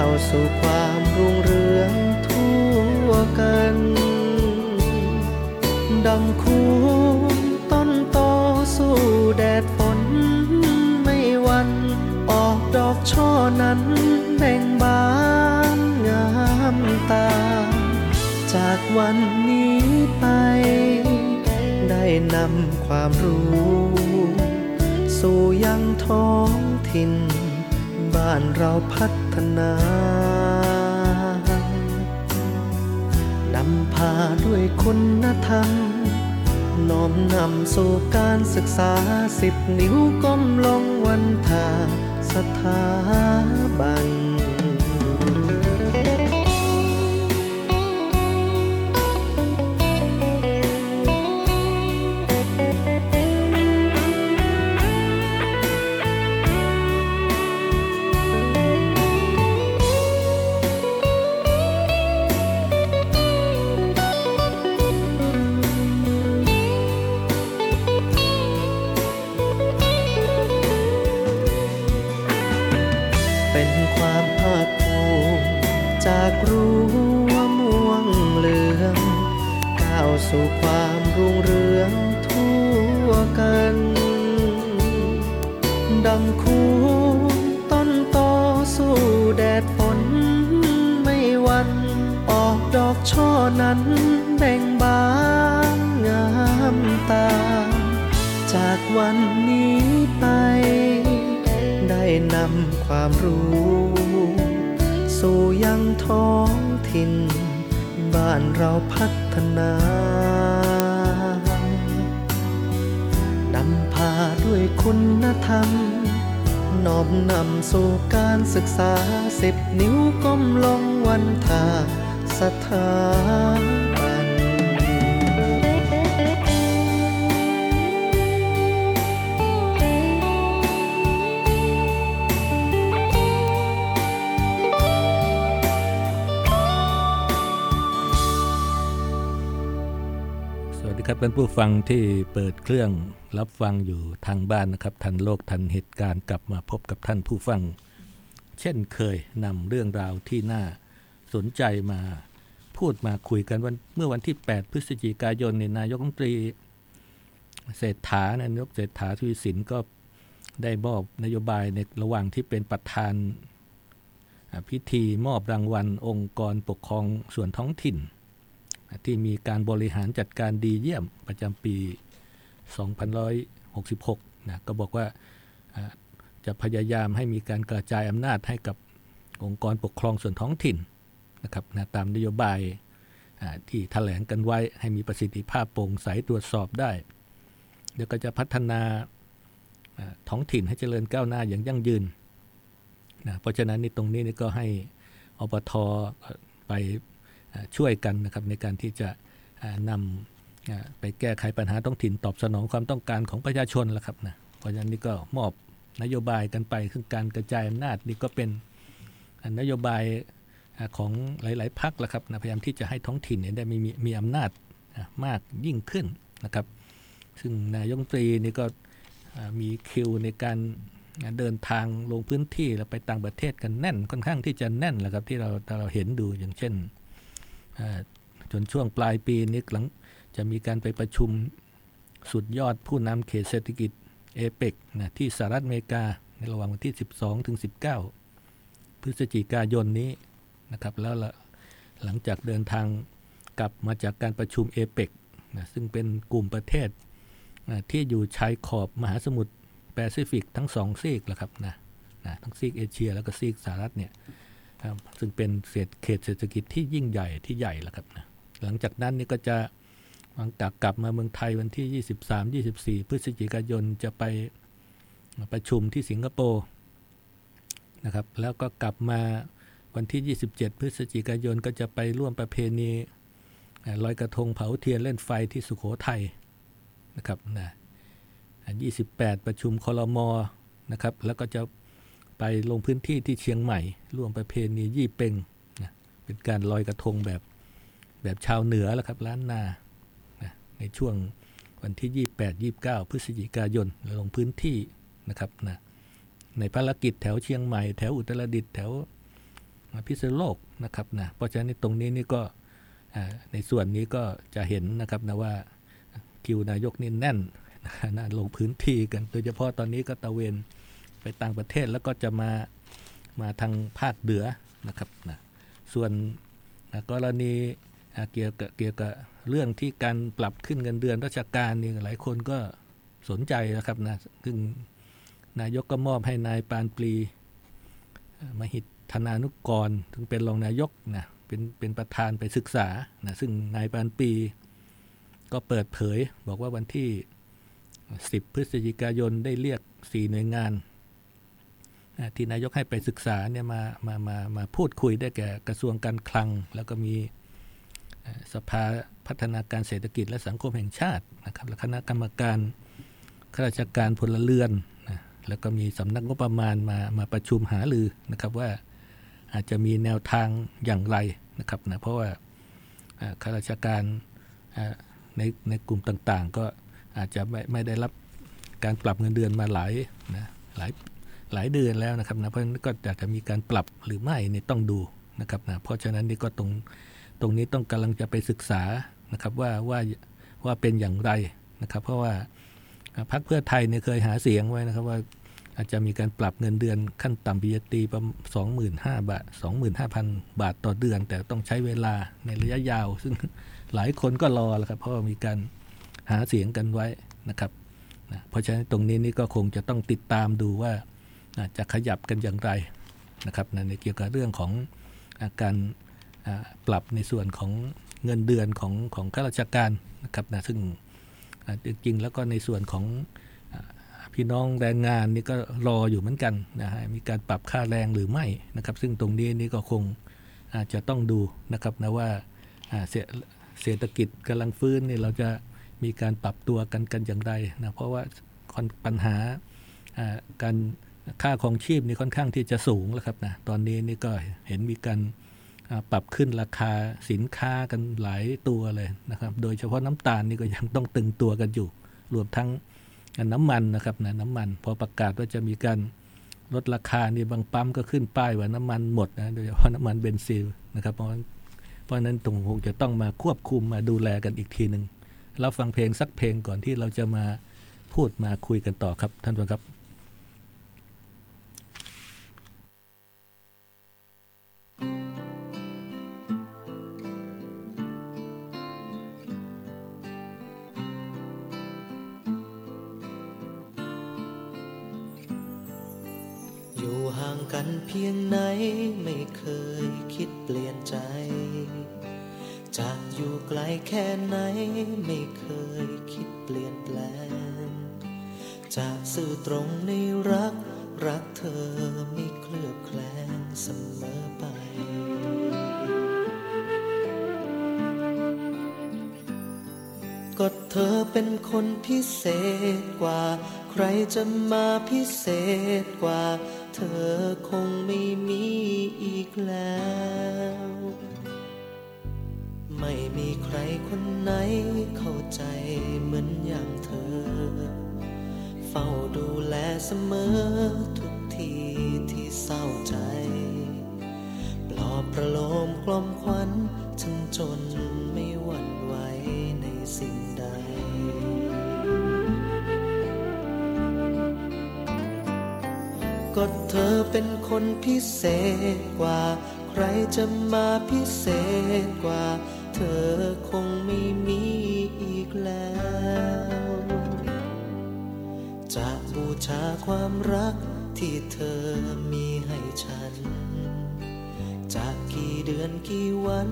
าวสู่ความรุ่งเรืองทั่วกันดำคูมต้นโตสู้แดดฝนไม่วัน ออกดอกช่อนั้นแบ่งบานงามตา จากวันนี้ไป ได้นำความรู้ สู่ยังท้องถิ่นบ้านเรา นานำพาด้วยคุณธรรม น้อมนำสู่การศึกษาสิบนิ้วก้มลงวันทาสถาบันเป็น สู่ความรุ่งเรืองทั่วกัน ดำคูต้นโตสู้แดดฝนไม่วัน ออกดอกช่อนั้นแบ่งบานงามตา จากวันนี้ไป ได้นำความรู้ สู่ยังท้องถิ่นบ้านเรา นา นำพาด้วยคุณธรรมน้อมนำสู่การศึกษาสิบนิ้วก้มลงวันทาสถาน ท่านผู้ฟังที่เปิดเครื่องรับฟังอยู่ทางบ้านนะครับ ทันโลกทันเหตุการณ์กลับมาพบกับท่านผู้ฟัง เช่นเคยนำเรื่องราวที่น่าสนใจมาพูดมาคุยกันวันเมื่อวันที่ 8 พฤศจิกายนในนายกรัฐมนตรี เศรษฐานายกเศรษฐาทวีสินก็ได้มอบนโยบายในระหว่างที่เป็นประธานพิธีมอบรางวัลองค์กรปกครองส่วนท้องถิ่น ที่มีการบริหารจัดการดีเยี่ยมประจำปี2566 นะก็บอกว่าจะพยายามให้มีการกระจายอำนาจให้กับองค์กรปกครองส่วนท้องถิ่นนะครับนะตามนโยบายที่แถลงกันไว้ให้มีประสิทธิภาพโปร่งใสตรวจสอบได้ เดี๋ยวก็จะพัฒนาท้องถิ่นให้เจริญก้าวหน้าอย่างยั่งยืนนะเพราะฉะนั้นในตรงนี้นี่ก็ให้อบทไป ช่วยกันนะครับในการที่จะนำไปแก้ไขปัญหาท้องถิ่นตอบสนองความต้องการของประชาชนแล้วครับนะเพราะฉะนั้นนี่ก็มอบนโยบายกันไปคือการกระจายอำนาจนี่ก็เป็นนโยบายของหลาย ๆพักละครับนะพยายามที่จะให้ท้องถิ่นเนี่ยได้มีมีมีอำนาจมากยิ่งขึ้นนะครับ ซึ่งนายกรัฐมนตรีนี่ก็มีคิวในการเดินทางลงพื้นที่แล้วไปต่างประเทศกันแน่นค่อนข้างที่จะแน่นแหละครับที่เราเราเห็นดูอย่างเช่น จนช่วงปลายปีนี้หลังจะมีการไปประชุมสุดยอดผู้นำเขตเศรษฐกิจเอเปกนะที่สหรัฐอเมริกาในระหว่างวันที่ 12ถึง19 พฤศจิกายนนี้นะครับแล้วลหลังจากเดินทางกลับมาจากการประชุมเอเปกนะซึ่งเป็นกลุ่มประเทศนะที่อยู่ชายขอบมหาสมุทรแปซิฟิกทั้งสองซีกแหละครับนะนะทั้งซีกเอเชียแล้วก็ซีกสหรัฐเนี่ย ครับซึ่งเป็นเศรษฐเขตเศรษฐกิจที่ยิ่งใหญ่ที่ใหญ่แหละครับนะหลังจากนั้นนี่ก็จะหลังจากกลับมาเมืองไทยวันที่ 23-24 พฤศจิกายนจะไปประชุมที่สิงคโปร์นะครับ แล้วก็กลับมาวันที่ 27 พฤศจิกายนก็จะไปร่วมประเพณีลอยกระทงเผาเทียนเล่นไฟที่สุโขทัยนะครับนะอ่า28 ประชุมคลมอนะครับ แล้วก็จะ ไปลงพื้นที่ที่เชียงใหม่ร่วมประเพณียี่เปงนะเป็นการลอยกระทงแบบแบบชาวเหนือแล้วครับล้านนานะในช่วงวันที่ 28 29 พฤศจิกายนลงพื้นที่นะครับนะในภารกิจแถวเชียงใหม่แถวอุตรดิตถ์แถวพิษณุโลกนะครับนะเพราะฉะนั้นตรงนี้นี่ก็ในส่วนนี้ก็จะเห็นนะครับนะว่าคิวนายกนี่แน่นนะลงพื้นที่กันโดยเฉพาะตอนนี้ก็ตะเวน ต่างประเทศแล้วก็จะมามาทางภาคเหนือนะครับนะส่วนกรณีเกี่ยวกับเกี่ยวกับเรื่องที่การปรับขึ้นเงินเดือนราชการนี่หลายคนก็สนใจนะครับนะซึ่งนายกก็มอบให้นายปานปรีมหิตธนานุกรถึงเป็นรองนายกนะเป็นเป็นประธานไปศึกษานะซึ่งนายปานปีก็เปิดเผย บอกว่าวันที่ 10 พฤศจิกายนได้เรียก 4 หน่วยงาน ที่นายกให้ไปศึกษาเนี่ยมามามามาพูดคุยได้แก่กระทรวงการคลัง แล้วก็มีสภาพัฒนาการเศรษฐกิจและสังคมแห่งชาตินะครับและคณะกรรมการข้าราชการพลเรือนนะแล้วก็มีสำนักงบประมาณมามาประชุมหารือนะครับว่าอาจจะมีแนวทางอย่างไรนะครับนะเพราะว่าข้าราชการในในกลุ่มต่างๆ ก็อาจจะไม่ไม่ได้รับการปรับเงินเดือนมาหลายนะหลาย หลายเดือนแล้วนะครับนะเพราะฉะนั้นก็อาจจะมีการปรับหรือไม่เนี่ยต้องดูนะครับนะเพราะฉะนั้นนี่ก็ตรงตรงนี้ต้องกำลังจะไปศึกษานะครับว่าว่าว่าเป็นอย่างไรนะครับ เพราะว่าพรรคเพื่อไทยเนี่ยเคยหาเสียงไว้นะครับว่าอาจจะมีการปรับเงินเดือนขั้นต่ำปริญญาตรีประมาณสองหมื่นห้าบาทสองหมื่นห้าพันบาทต่อเดือน แต่ต้องใช้เวลาในระยะยาว ซึ่งหลายคนก็รอแล้วครับ เพราะามีการหาเสียงกันไว้นะครับนะเพราะฉะนั้นตรงนี้นี่ก็คงจะต้องติดตามดูว่า จะขยับกันอย่างไรนะครับในเกี่ยวกับเรื่องของการปรับในส่วนของเงินเดือนของของข้าราชการนะครับนะซึ่งจริงๆแล้วก็ในส่วนของพี่น้องแรงงานนี่ก็รออยู่เหมือนกันนะฮะมีการปรับค่าแรงหรือไม่นะครับ ซึ่งตรงนี้นี่ก็คงอาจจะต้องดูนะครับนะว่าเศรษฐกิจกำลังฟื้นนี่เราจะมีการปรับตัวกันกันอย่างไรนะเพราะว่าปัญหาการ ค่าของชีพนี่ค่อนข้างที่จะสูงแล้วครับนะตอนนี้นี่ก็เห็นมีการปรับขึ้นราคาสินค้ากันหลายตัวเลยนะครับ โดยเฉพาะน้ำตาลนี่ก็ยังต้องตึงตัวกันอยู่ รวมทั้งน้ำมันนะครับนะน้ำมัน พอประกาศว่าจะมีการลดราคานี่บางปั๊มก็ขึ้นป้ายว่าน้ำมันหมดนะโดยเฉพาะน้ำมันเบนซิลนะครับ เพราะเพราะฉะนั้นตรงคงจะต้องมาควบคุมมาดูแลกันอีกทีหนึ่งเราฟังเพลงสักเพลงก่อนที่เราจะมาพูดมาคุยกันต่อครับท่านผู้ชมครับ กันเพียงไหนไม่เคยคิดเปลี่ยนใจจะอยู่ไกลแค่ไหนไม่เคยคิดเปลี่ยนแปลงจะสื่อตรงในรักรักเธอไม่เคลือบแคลงเสมอไปก็เธอเป็นคนพิเศษกว่า ใครจะมาพิเศษกว่า เธอคงไม่มีอีกแล้ว ไม่มีใครคนไหนเข้าใจเหมือนอย่างเธอ เฝ้าดูแลเสมอทุกทีที่เศร้าใจ ปลอบประโลมกล่อมขวัญฉันจนไม่หวั่นไหวในสิ่ง ก็เธอเป็นคนพิเศษกว่า ใครจะมาพิเศษกว่า เธอคงไม่มีอีกแล้ว จะบูชาความรักที่เธอมีให้ฉัน จากกี่เดือนกี่วัน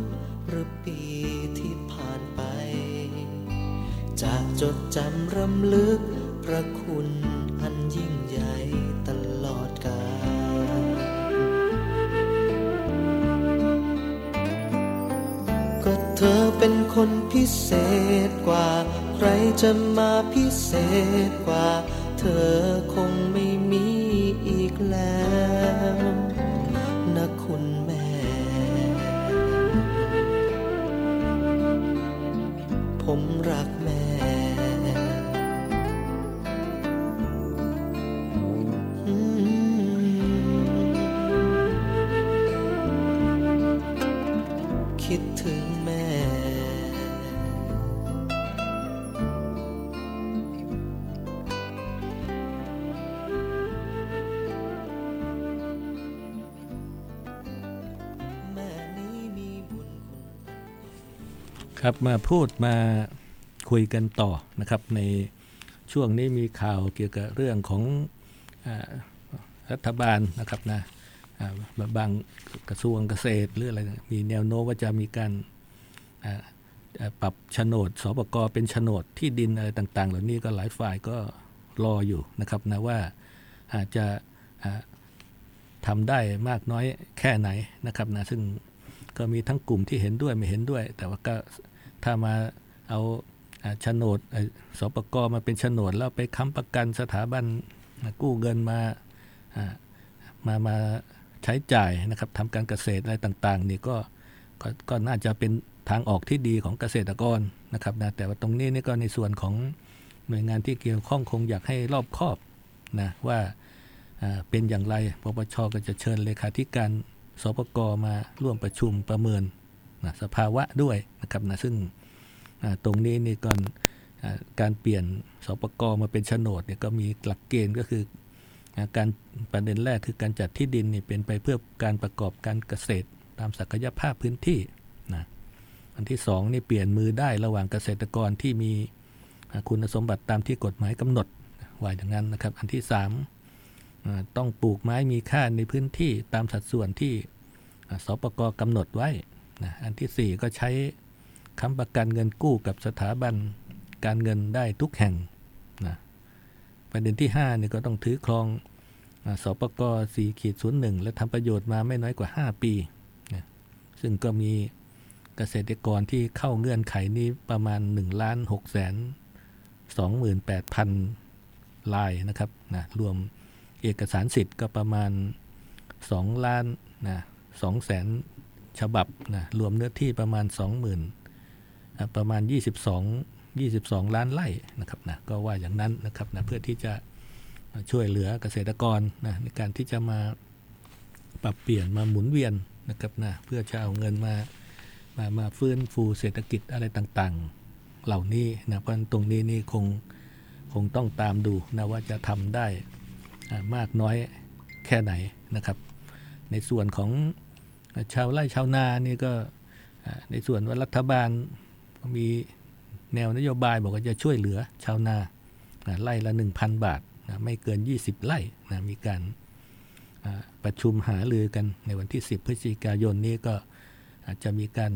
หรือปีที่ผ่านไปจะจดจำรำลึกพระคุณอันยิ่งใหญ่ เป็นคนพิเศษกว่า ใครจะมาพิเศษกว่า เธอคงไม่มีอีกแล้วนะคุณแม่ ผมรักแม่ ครับมาพูดมาคุยกันต่อนะครับในช่วงนี้มีข่าวเกี่ยวกับเรื่องของอรัฐบาลนะครับนะบางกระทรวงเกษตรหรืออะไรมีแนวโน้มว่าจะมีการปรับโฉนดสปกเป็นโฉนดที่ดินอะไรต่างๆ เหล่านี้ก็หลายฝ่ายก็รออยู่นะครับนะว่าอาจจะอ่าทำได้มากน้อยแค่ไหนนะครับนะซึ่งก็มีทั้งกลุ่มที่เห็นด้วยไม่เห็นด้วย แต่ว่าก็ ถ้ามาเอาโฉนดสปกมาเป็นโฉนดแล้วไปค้ำประกันสถาบันกู้เงินมามามาใช้จ่ายนะครับทำการเกษตรอะไรต่างๆนี่ก็ก็ก็น่าจะเป็นทางออกที่ดีของเกษตรกรนะครับนะแต่ว่าตรงนี้นี่ก็ในส่วนของหน่วยงานที่เกี่ยวข้องคงอยากให้รอบคอบนะว่าอ่าเป็นอย่างไรปปชก็จะเชิญเลขาธิการสปกมาร่วมประชุมประเมิน นะสภาวะด้วยนะครับนะซึ่งตรงนี้นี่ก่อนการเปลี่ยนสปกมาเป็นโฉนดเนี่ยก็มีหลักเกณฑ์ก็คือการประเด็นแรกคือการจัดที่ดินนี่เป็นไปเพื่อการประกอบการเกษตร ตามศักยภาพพื้นที่นะอันที่สองนี่เปลี่ยนมือได้ระหว่างเกษตรกรที่มีคุณสมบัติตามที่กฎหมายกำหนดว่าอย่างนั้นนะครับ อันที่สามต้องปลูกไม้มีค่าในพื้นที่ตามสัดส่วนที่อ่าสปกกำหนดไว้ นะอันที่ 4 ก็ใช้ค้ำประกันเงินกู้กับสถาบันการเงินได้ทุกแห่งนะประเด็นที่5นี่ก็ต้องถือครองอาสปก4ขีด01และทำประโยชน์มาไม่น้อยกว่า 5 ปีนะซึ่งก็มีเกษตรกรที่เข้าเงื่อนไขนี้ประมาณ1ล้าน6แสน28,000 ลายนะครับนะรวมเอกสารสิทธิ์ก็ประมาณ 2 ล้านนะ2แสน ฉบับนะรวมเนื้อที่ประมาณ 20,000อะประมาณ 22 22 ล้านไร่นะครับนะก็ว่าอย่างนั้นนะครับนะเพื่อที่จะช่วยเหลือเกษตรกรนะในการที่จะมาปรับเปลี่ยนมาหมุนเวียนนะครับนะเพื่อจะเอาเงินมามามาฟื้นฟูเศรษฐกิจอะไรต่างๆ เหล่านี้นะเพราะตรงนี้นี่คงคงต้องตามดูนะว่าจะทำได้มากน้อยแค่ไหนนะครับ ในส่วนของ ชาวไร่ชาวนานี่ก็ในส่วนว่ารัฐบาลมีแนวนโยบายบอกว่าจะช่วยเหลือชาวนาไร่ละ 1,000 บาทนะไม่เกิน 20 ไร่นะมีการประชุมหารือกันในวันที่ 10 พฤศจิกายนนี้ก็อาจจะมีการ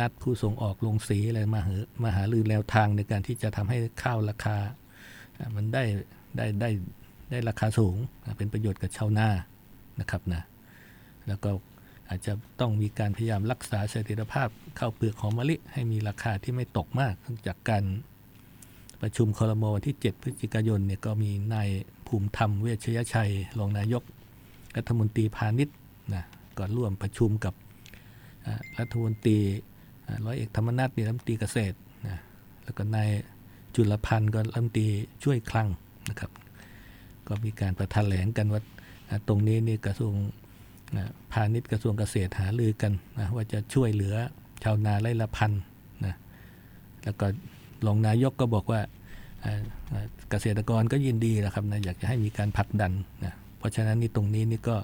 นัดผู้ส่งออกลงสีอะไรมาหามาหารือแนวทางในการที่จะทำให้ข้าวราคา มันได้ได้ได้ได้ราคาสูงเป็นประโยชน์กับชาวนานะครับนะ แล้วก็อาจจะต้องมีการพยายามรักษาเสถียรภาพข้าวเปลือกหอมมะลิให้มีราคาที่ไม่ตกมากเนื่องจากการประชุมคอรมอวันที่ 7 พฤศจิกายนเนี่ยก็มีนายภูมิธรรมเวชยชัยรองนายก รัฐมนตรีพาณิชย์นะก็ร่วมประชุมกับรัฐมนตรีร้อยเอกธรรมนัฐรัฐมนตรีเกษตรนะแล้วก็นายจุลพันธ์ก็รัฐมนตรีช่วยคลังนะครับ ก็มีการประทานแถลงกันว่าตรงนี้นี่กระทรวง พาณิชย์กระทรวงเกษตรหาลือกันนะว่าจะช่วยเหลือชาวนาไร่ละพันนะแล้วก็รองนายกก็บอกว่าเกษตรกรก็ยินดีนะครับนะอยากจะให้มีการผลักดันนะเพราะฉะนั้นนี่ตรงนี้นี่ก็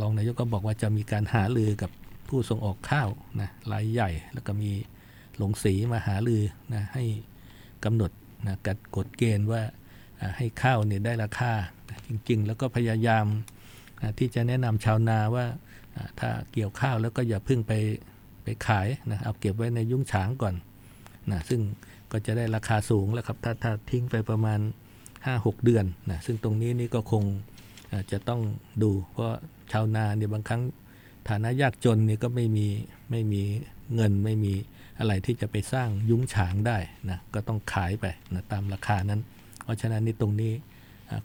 รองนายกก็บอกว่าจะมีการหาลือกับผู้ส่งออกข้าวนะรายใหญ่ แล้วก็มีหลงสีมาหาลือนะให้กำหนดนะกัดกฎเกณฑ์ว่าให้ข้าวเนี่ยได้ราคาจริง ๆ แล้วก็พยายาม ที่จะแนะนำชาวนาว่าถ้าเกี่ยวข้าวแล้วก็อย่าพึ่งไปไปขายนะเอาเก็บไว้ในยุ้งฉางก่อนนะซึ่งก็จะได้ราคาสูงแล้วครับถ้าถ้าทิ้งไปประมาณ 5-6 เดือนนะซึ่งตรงนี้นี่ก็คงจะต้องดูเพราะชาวนาเนี่ยบางครั้งฐานะยากจนนี่ก็ไม่มีไม่มีเงินไม่มีอะไรที่จะไปสร้างยุ้งฉางได้นะก็ต้องขายไปนะตามราคานั้น เพราะฉะนั้นนี่ตรงนี้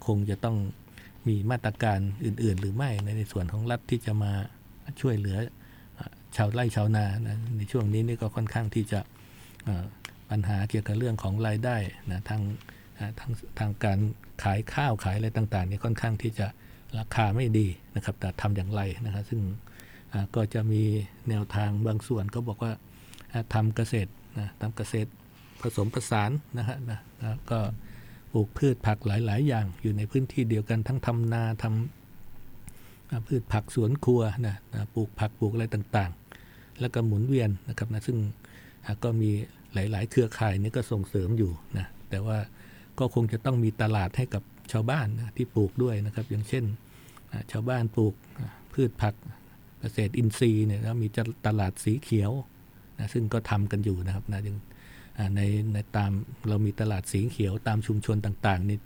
คงจะต้อง มีมาตรการอื่น ๆ หรือไม่ในส่วนของรัฐที่จะมาช่วยเหลือชาวไร่ชาวนานะในช่วงนี้นี่ก็ค่อนข้างที่จะปัญหาเกี่ยวกับเรื่องของรายได้นะทางทางทางการขายข้าวขายอะไรต่างๆนี่ค่อนข้างที่จะราคาไม่ดีนะครับ แต่ทำอย่างไรนะครับซึ่งก็จะมีแนวทางบางส่วนก็บอกว่าทำเกษตรนะทำเกษตรผสมผสานนะฮะนะก็ ปลูกพืชผักหลาย ๆ อย่างอยู่ในพื้นที่เดียวกันทั้งทำนาทำพืชผักสวนครัวนะนะปลูกผักปลูกอะไรต่างๆ แล้วก็หมุนเวียนนะครับนะซึ่งก็มีหลาย ๆ เครือข่ายนี้ก็ส่งเสริมอยู่นะแต่ว่าก็คงจะต้องมีตลาดให้กับชาวบ้านนะที่ปลูกด้วยนะครับ อย่างเช่นชาวบ้านปลูกพืชผักเกษตรอินทรีย์เนี่ยแล้วมีตลาดสีเขียวนะซึ่งก็ทำกันอยู่นะครับนะยัง ในในตามเรามีตลาดสีเขียวตามชุมชนต่างๆนี่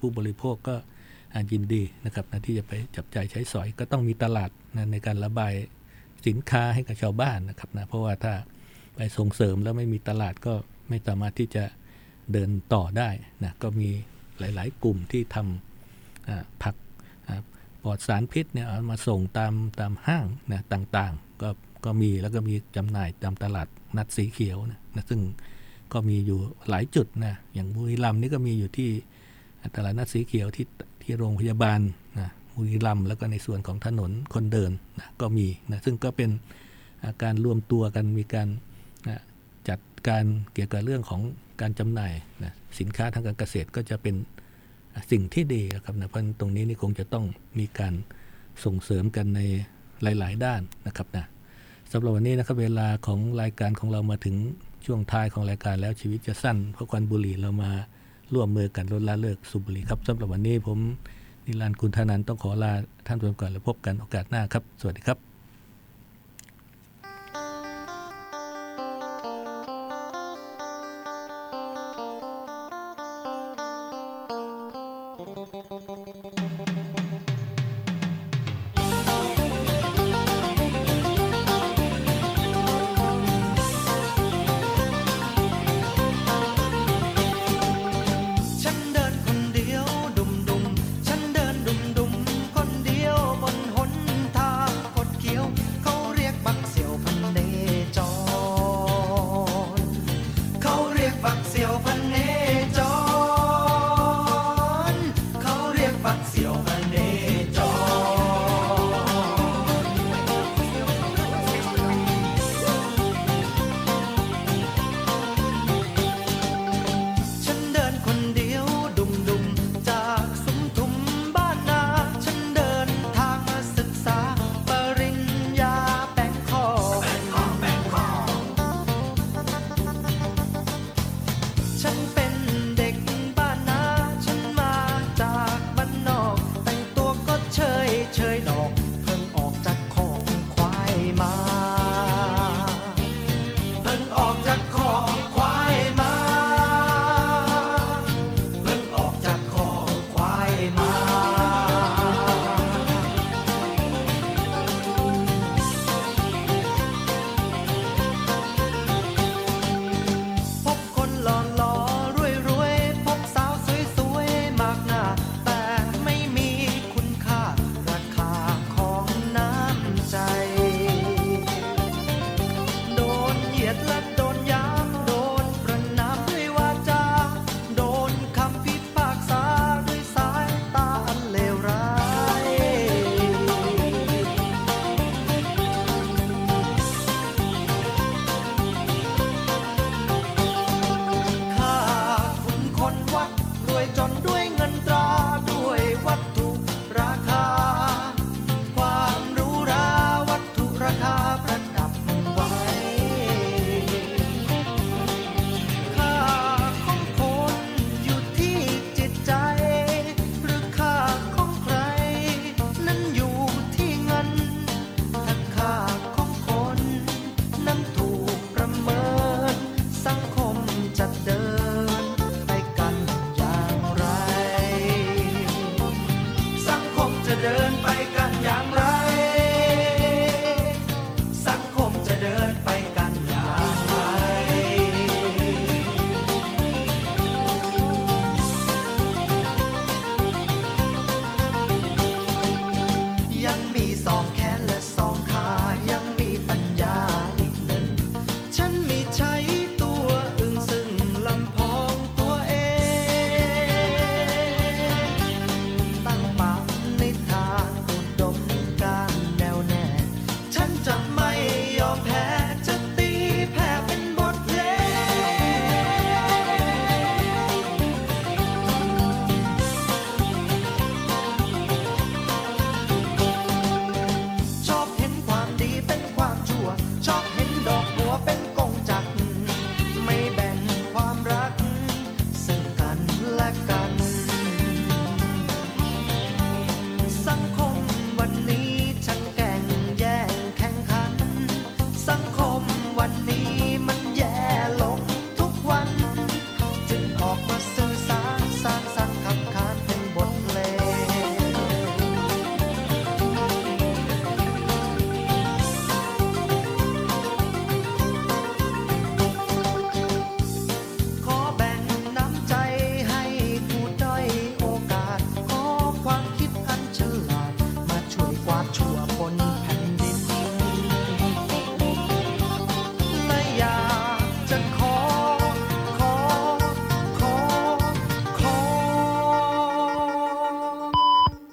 ผู้บริโภคก็ยินดีนะครับนะที่จะไปจับใจใช้สอยก็ต้องมีตลาดนะในการระบายสินค้าให้กับชาวบ้านนะครับนะเพราะว่าถ้าไปส่งเสริมแล้วไม่มีตลาดก็ไม่สามารถที่จะเดินต่อได้นะก็มีหลาย ๆ กลุ่มที่ทำผักปลอดสารพิษเนี่ยเอามาส่งตามตามห้างนะต่างๆ ก็ก็มีแล้วก็มีจำหน่ายตามตลาดนัดสีเขียวนะนะซึ่ง ก็มีอยู่หลายจุดนะอย่างบุรีรัมย์นี่ก็มีอยู่ที่ตลาดนัดสีเขียวที่ที่โรงพยาบาลนะบุรีรัมย์แล้วก็ในส่วนของถนนคนเดินนะก็มีนะซึ่งก็เป็นการรวมตัวกันมีการนะจัดการเกี่ยวกับเรื่องของการจำหน่ายนะสินค้าทางการเกษตรก็จะเป็นสิ่งที่ดีนะครับนะเพราะตรงนี้นี่คงจะต้องมีการส่งเสริมกันในหลาย ๆ ด้านนะครับนะสำหรับวันนี้นะครับเวลาของรายการของเรามาถึง ช่วงท้ายของรายการแล้วชีวิตจะสั้น เพราะควันบุหรี่เรามาร่วมมือกันลดละเลิกสูบบุหรี่ครับสำหรับวันนี้ผมนิรันดร์คุณธนันต้องขอลาท่านผู้ชมก่อนแล้วพบกันโอกาสหน้าครับ สวัสดีครับ